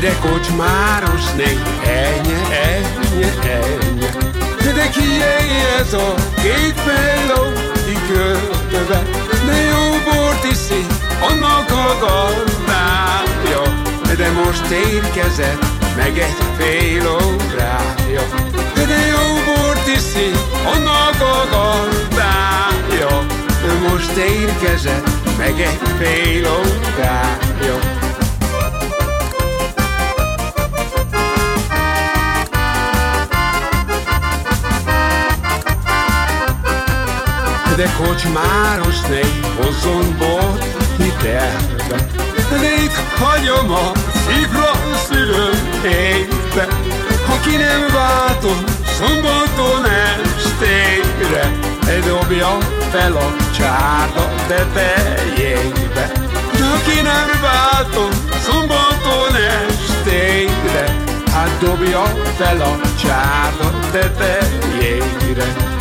De kocsmáros négy, ennyi, ennyi, ennyi. De kié ez a két pelló, iköltöve, de jó bort iszik, annak a gazdája. De most érkezett meg egy fél órája. De, de jó bort iszik, annak a gazdája. Most érkezett meg egy fél órája. De kocsmáros né, hozzon bort hitelbe. De itt hagyom a szívra szülőm éjbe, ha ki nem váltom szombaton estére, dobja fel a csárda tetejébe. De ha ki nem váltom szombaton estére, hát dobja fel a csárda tetejére.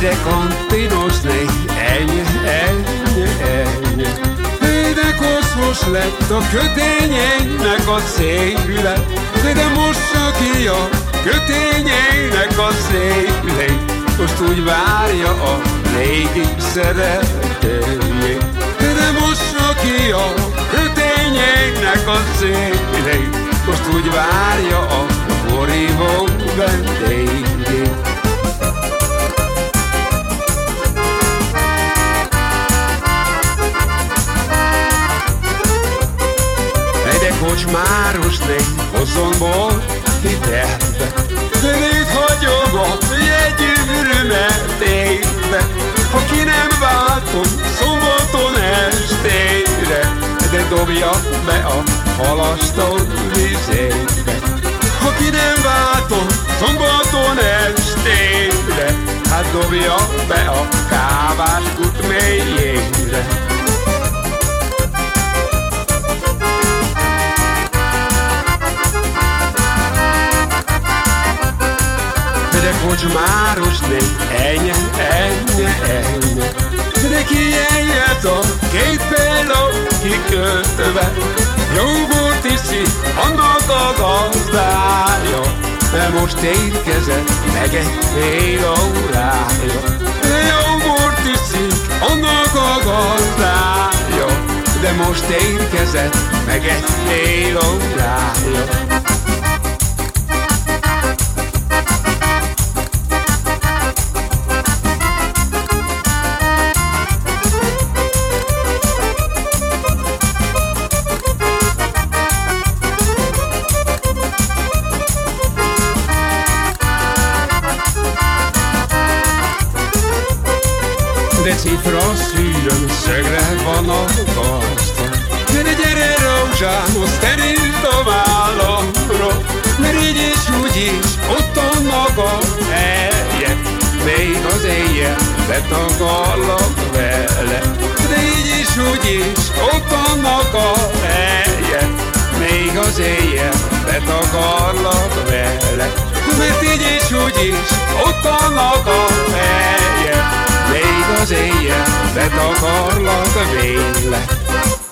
De kantinozni, ennyi, ennyi, ennyi. De koszos lett a kötényeinek a széle, de mossa ki a kötényeinek a szélé, most úgy várja a régi szeretőjét. De mossa ki a kötényeinek a szélé, most úgy várja a borívó vendégét. Kocsmáros lény, hozomból hitelbe. Zenét hagyom a jegyűrűmet éjbe, ha ki nem váltom szombaton estére, de dobja be a halasztó vizébe. Ha ki nem váltom szombaton estére, hát dobja be a kávás kut mélyére. De kocsmáros légy, ennyi, ennyi, ennyi. De ki eljött a két péló kikötve, jó volt iszi annak a gazdája, de most érkezett meg egy fél órája. De jó volt iszi annak a gazdája, de most érkezett meg egy fél órája. De cifra szűröm, szögre van a gazda. Gyere, gyere, rózsám, terítsd a vállamra, mert így is úgy is ott a helye. Még az éjjel betakarlak vele, de így is úgy is ott a helye. Még az éjjel betakarlak vele, mert így is úgy is ott a helye de takarlat vény lett.